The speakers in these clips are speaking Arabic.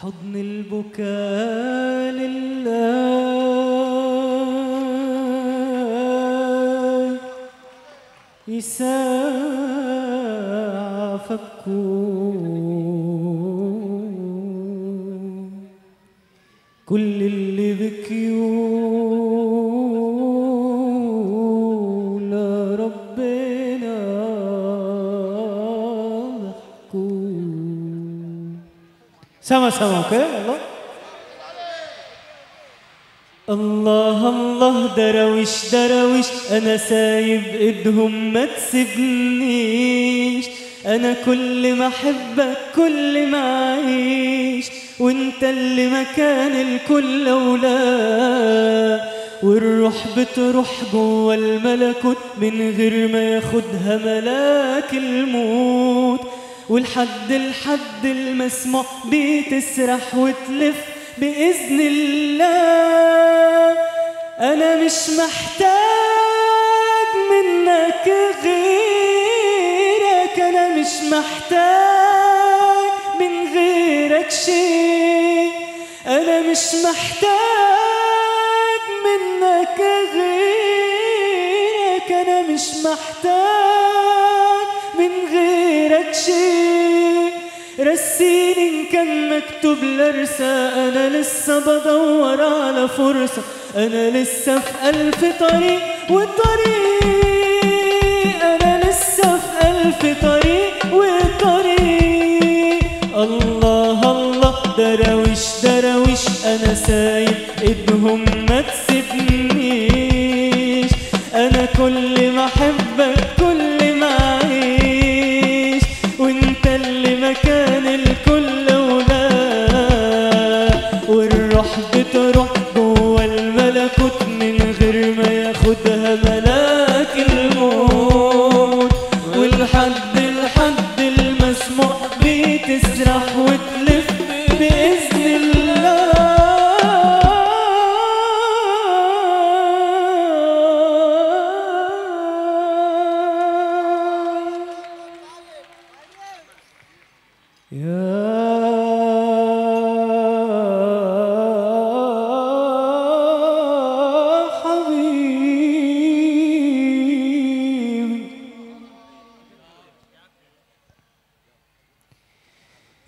حضن البكاء لله. يساع فكون كل اللي بكيوا سما أوكي الله الله الله درويش درويش أنا سايب ايدهم ما تسيبنيش أنا كل ما احبك كل ما اعيش وانت اللي مكان الكل ولا والروح بتروح جوه الملكوت من غير ما ياخدها ملاك الموت والحد الحد المسموع بتسرح وتلف بإذن الله. أنا مش محتاج منك غيرك أنا مش محتاج من غيرك شيء. أنا مش محتاج منك غيرك أنا مش محتاج من غيرك شيء. رسيني إن كان مكتوب لرسى أنا لسه بدور على فرصة. أنا لسه في ألف طريق وطريق. أنا لسه في ألف طريق وطريق. الله الله دراويش دراويش أنا سايب إيدهم ما تسيبنيش. أنا كل ما أحبك كل الملكوت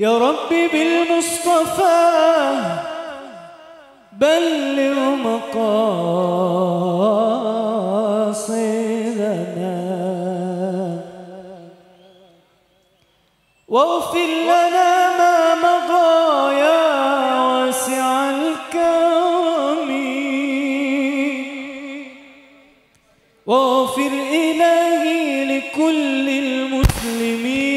يا ربي بالمصطفى بلغ مقاصدنا. واغفر لنا ما مضى يا واسع الكرم. واغفر إلهي لكل المسلمين.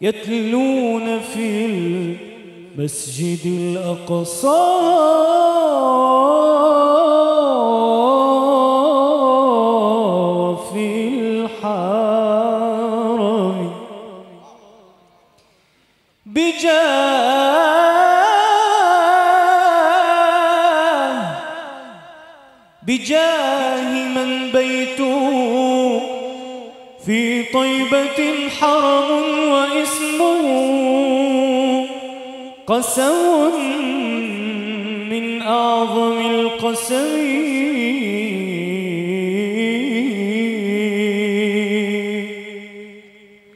يتلون في المسجد الأقصى. في الحرم. بجاه بجاه من في طيبة حرم واسمه قسم من أعظم القسم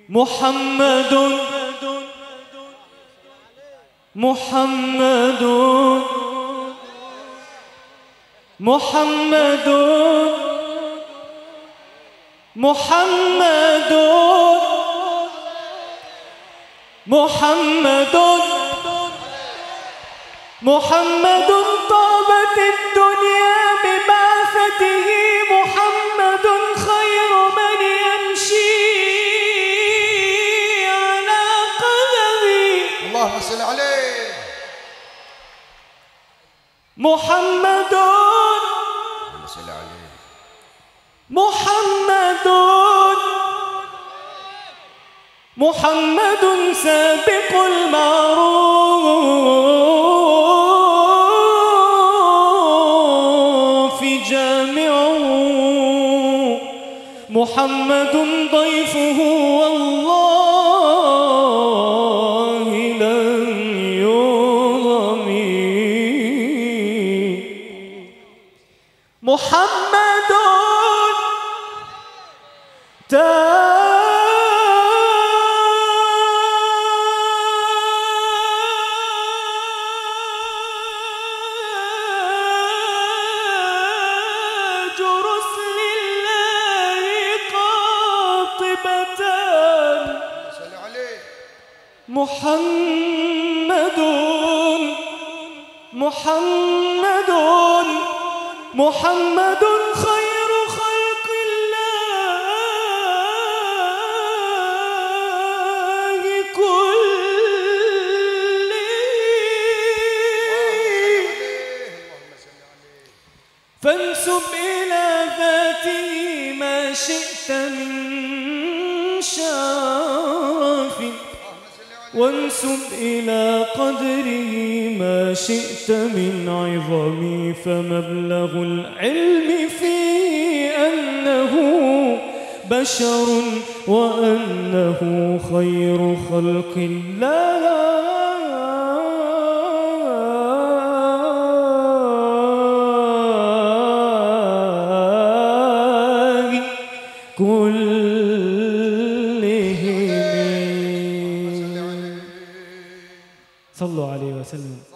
محمد محمد محمد محمد محمد محمد طابت الدنيا ببعثته. محمد خير من يمشي على قدمه اللهم صل عليه. محمد صل عليه. محمد محمد سابق المعروف جامعه محمد ضيفه والله لن يغمي محمد تاج رسل الله عليه. محمد محمد محمد خير فانسب إلى ذاته ما شئت من شرف. وانسب إلى قدره ما شئت من عظم. فمبلغ العلم في أنه بشر وأنه خير خلق الله. كلهم. صلوا عليه وسلم.